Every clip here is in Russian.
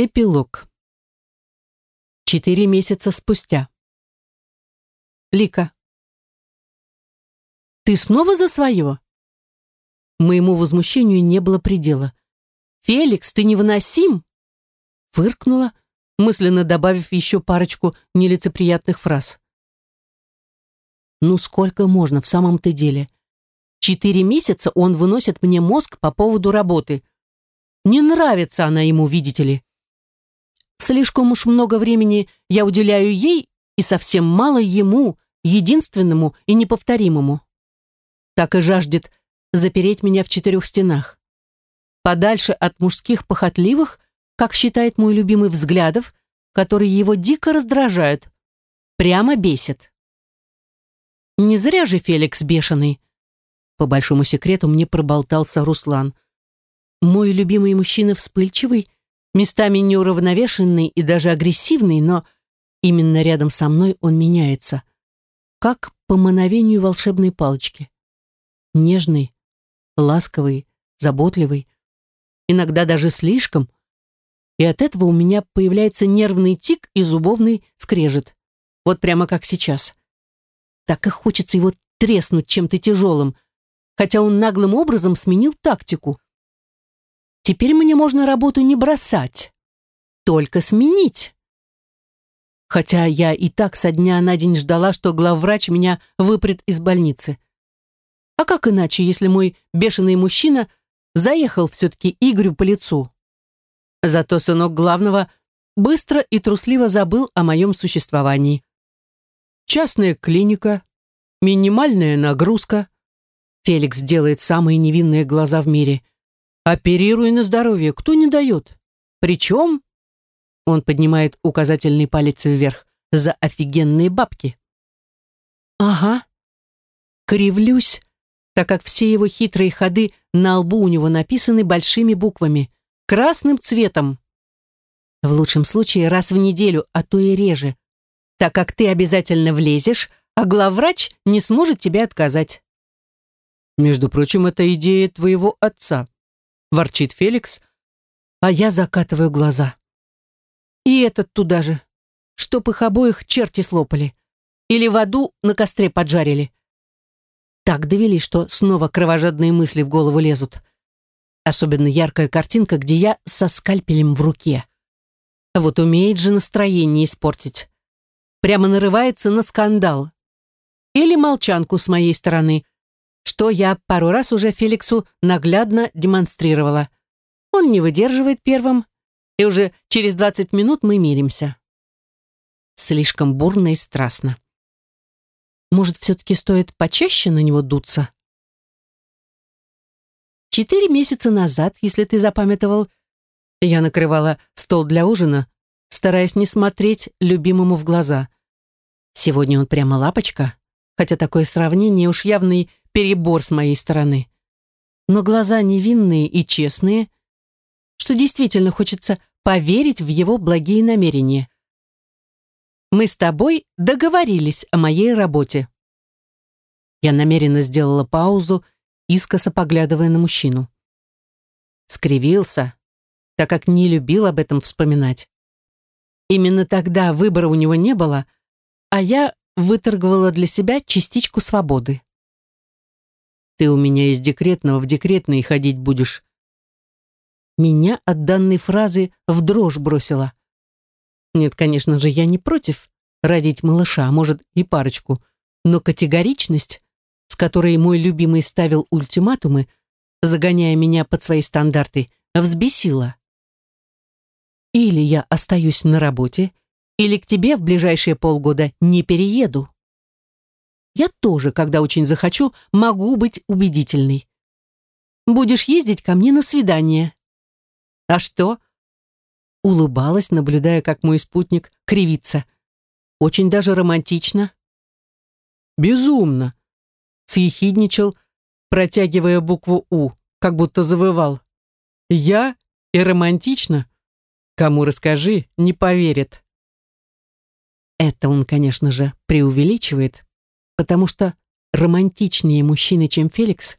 Эпилог. Четыре месяца спустя. Лика. «Ты снова за свое?» Моему возмущению не было предела. «Феликс, ты невыносим!» Фыркнула, мысленно добавив еще парочку нелицеприятных фраз. «Ну сколько можно в самом-то деле? Четыре месяца он выносит мне мозг по поводу работы. Не нравится она ему, видите ли. Слишком уж много времени я уделяю ей и совсем мало ему, единственному и неповторимому. Так и жаждет запереть меня в четырех стенах. Подальше от мужских похотливых, как считает мой любимый взглядов, которые его дико раздражают, прямо бесит. Не зря же Феликс бешеный. По большому секрету мне проболтался Руслан. Мой любимый мужчина вспыльчивый, местами неуравновешенный и даже агрессивный, но именно рядом со мной он меняется, как по мановению волшебной палочки. Нежный, ласковый, заботливый, иногда даже слишком, и от этого у меня появляется нервный тик и зубовный скрежет, вот прямо как сейчас. Так и хочется его треснуть чем-то тяжелым, хотя он наглым образом сменил тактику. Теперь мне можно работу не бросать, только сменить. Хотя я и так со дня на день ждала, что главврач меня выпрет из больницы. А как иначе, если мой бешеный мужчина заехал все-таки Игорю по лицу? Зато сынок главного быстро и трусливо забыл о моем существовании. Частная клиника, минимальная нагрузка. Феликс делает самые невинные глаза в мире. Оперируй на здоровье, кто не дает? Причем, он поднимает указательный палец вверх, за офигенные бабки. Ага. Кривлюсь, так как все его хитрые ходы на лбу у него написаны большими буквами, красным цветом. В лучшем случае раз в неделю, а то и реже, так как ты обязательно влезешь, а главврач не сможет тебе отказать. Между прочим, это идея твоего отца ворчит Феликс, а я закатываю глаза. И этот туда же, чтоб их обоих черти слопали. Или в аду на костре поджарили. Так довели, что снова кровожадные мысли в голову лезут. Особенно яркая картинка, где я со скальпелем в руке. Вот умеет же настроение испортить. Прямо нарывается на скандал. Или молчанку с моей стороны – что я пару раз уже Феликсу наглядно демонстрировала. Он не выдерживает первым, и уже через 20 минут мы миримся. Слишком бурно и страстно. Может, все-таки стоит почаще на него дуться? Четыре месяца назад, если ты запамятовал, я накрывала стол для ужина, стараясь не смотреть любимому в глаза. Сегодня он прямо лапочка, хотя такое сравнение уж явный перебор с моей стороны. Но глаза невинные и честные, что действительно хочется поверить в его благие намерения. Мы с тобой договорились о моей работе. Я намеренно сделала паузу, искоса поглядывая на мужчину. Скривился, так как не любил об этом вспоминать. Именно тогда выбора у него не было, а я выторговала для себя частичку свободы. Ты у меня из декретного в декретный ходить будешь. Меня от данной фразы в дрожь бросила. Нет, конечно же, я не против родить малыша, а может и парочку, но категоричность, с которой мой любимый ставил ультиматумы, загоняя меня под свои стандарты, взбесила. Или я остаюсь на работе, или к тебе в ближайшие полгода не перееду. Я тоже, когда очень захочу, могу быть убедительной. Будешь ездить ко мне на свидание. А что? Улыбалась, наблюдая, как мой спутник кривится. Очень даже романтично. Безумно. Съехидничал, протягивая букву «У», как будто завывал. Я и романтично? Кому расскажи, не поверит. Это он, конечно же, преувеличивает потому что романтичнее мужчины, чем Феликс,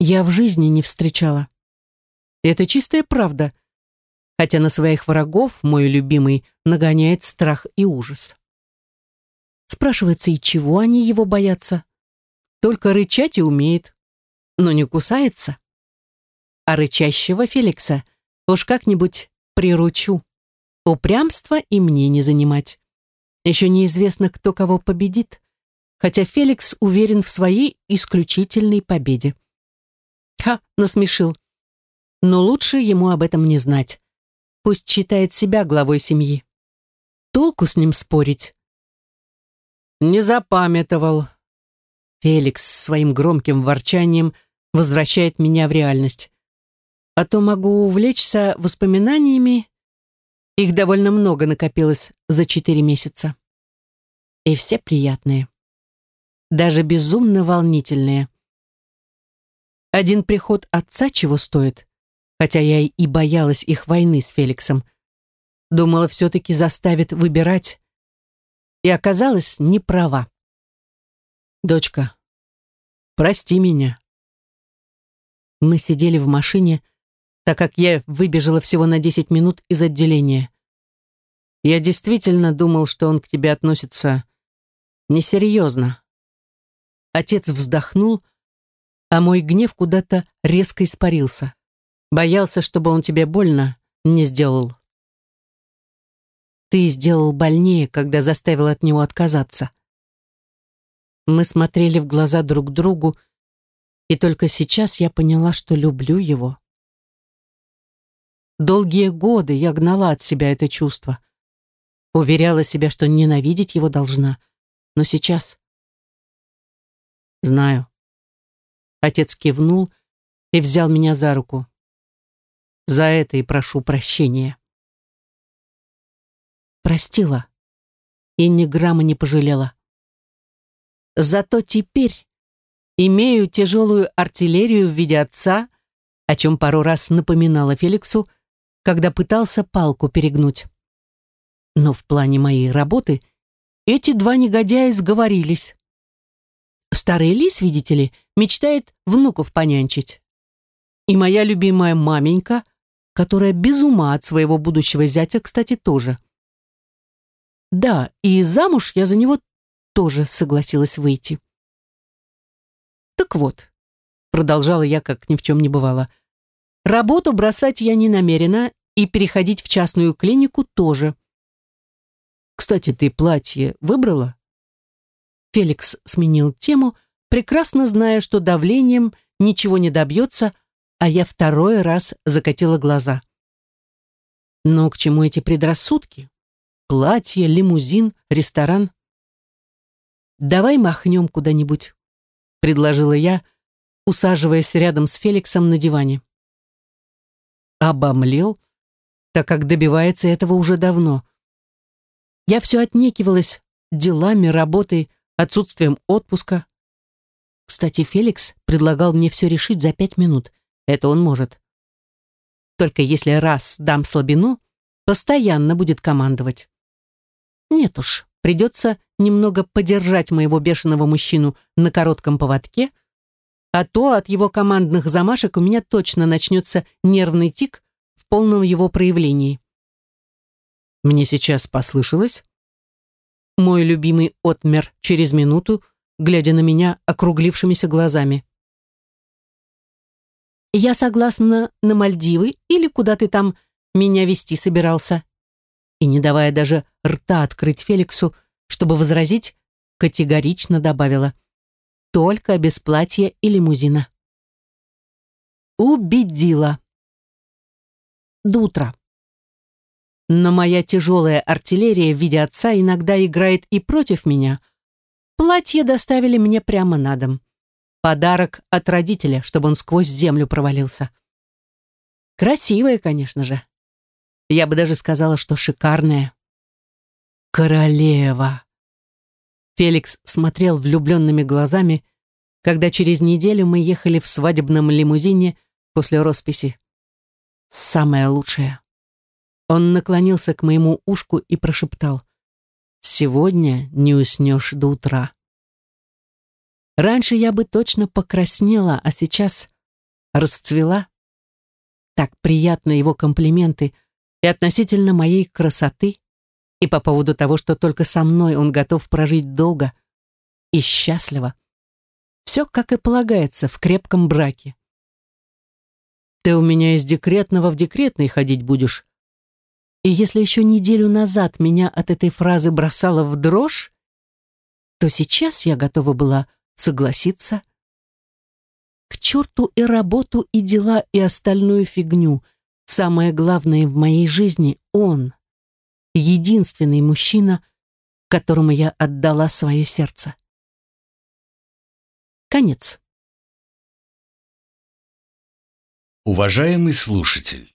я в жизни не встречала. это чистая правда. хотя на своих врагов мой любимый нагоняет страх и ужас. Спрашивается, и чего они его боятся? Только рычать и умеет, но не кусается. А рычащего Феликса уж как-нибудь приручу. Упрямство и мне не занимать. Еще неизвестно, кто кого победит, хотя Феликс уверен в своей исключительной победе. Ха, насмешил. Но лучше ему об этом не знать. Пусть считает себя главой семьи. Толку с ним спорить. Не запамятовал. Феликс своим громким ворчанием возвращает меня в реальность. А то могу увлечься воспоминаниями. Их довольно много накопилось за четыре месяца. И все приятные. Даже безумно волнительные. Один приход отца чего стоит хотя я и боялась их войны с Феликсом. Думала, все-таки заставит выбирать. И оказалась не права. «Дочка, прости меня». Мы сидели в машине, так как я выбежала всего на 10 минут из отделения. Я действительно думал, что он к тебе относится несерьезно. Отец вздохнул, а мой гнев куда-то резко испарился. Боялся, чтобы он тебе больно не сделал. Ты сделал больнее, когда заставил от него отказаться. Мы смотрели в глаза друг другу, и только сейчас я поняла, что люблю его. Долгие годы я гнала от себя это чувство. Уверяла себя, что ненавидеть его должна. Но сейчас... Знаю. Отец кивнул и взял меня за руку. За это и прошу прощения. Простила. И ни грамма не пожалела. Зато теперь имею тяжелую артиллерию в виде отца, о чем пару раз напоминала Феликсу, когда пытался палку перегнуть. Но в плане моей работы эти два негодяя сговорились. Старый лис, видите ли, мечтает внуков понянчить. И моя любимая маменька которая без ума от своего будущего зятя, кстати, тоже. Да, и замуж я за него тоже согласилась выйти. Так вот, продолжала я, как ни в чем не бывало, работу бросать я не намерена и переходить в частную клинику тоже. Кстати, ты платье выбрала? Феликс сменил тему, прекрасно зная, что давлением ничего не добьется, а я второй раз закатила глаза. Но к чему эти предрассудки? Платье, лимузин, ресторан. «Давай махнем куда-нибудь», — предложила я, усаживаясь рядом с Феликсом на диване. Обомлел, так как добивается этого уже давно. Я все отнекивалась делами, работой, отсутствием отпуска. Кстати, Феликс предлагал мне все решить за пять минут. Это он может. Только если раз дам слабину, постоянно будет командовать. Нет уж, придется немного подержать моего бешеного мужчину на коротком поводке, а то от его командных замашек у меня точно начнется нервный тик в полном его проявлении. Мне сейчас послышалось. Мой любимый отмер через минуту, глядя на меня округлившимися глазами. Я согласна на Мальдивы или куда ты там меня вести собирался. И не давая даже рта открыть Феликсу, чтобы возразить, категорично добавила. Только без платья и лимузина. Убедила. До утра. Но моя тяжелая артиллерия в виде отца иногда играет и против меня. Платье доставили мне прямо на дом. Подарок от родителя, чтобы он сквозь землю провалился. Красивая, конечно же. Я бы даже сказала, что шикарная. Королева. Феликс смотрел влюбленными глазами, когда через неделю мы ехали в свадебном лимузине после росписи. Самое лучшее. Он наклонился к моему ушку и прошептал. «Сегодня не уснешь до утра». Раньше я бы точно покраснела, а сейчас расцвела. Так приятно его комплименты, и относительно моей красоты, и по поводу того, что только со мной он готов прожить долго и счастливо. Все, как и полагается, в крепком браке. Ты у меня из декретного в декретный ходить будешь. И если еще неделю назад меня от этой фразы бросало в дрожь, то сейчас я готова была согласиться. К черту и работу, и дела, и остальную фигню. Самое главное в моей жизни — он. Единственный мужчина, которому я отдала свое сердце. Конец. Уважаемый слушатель,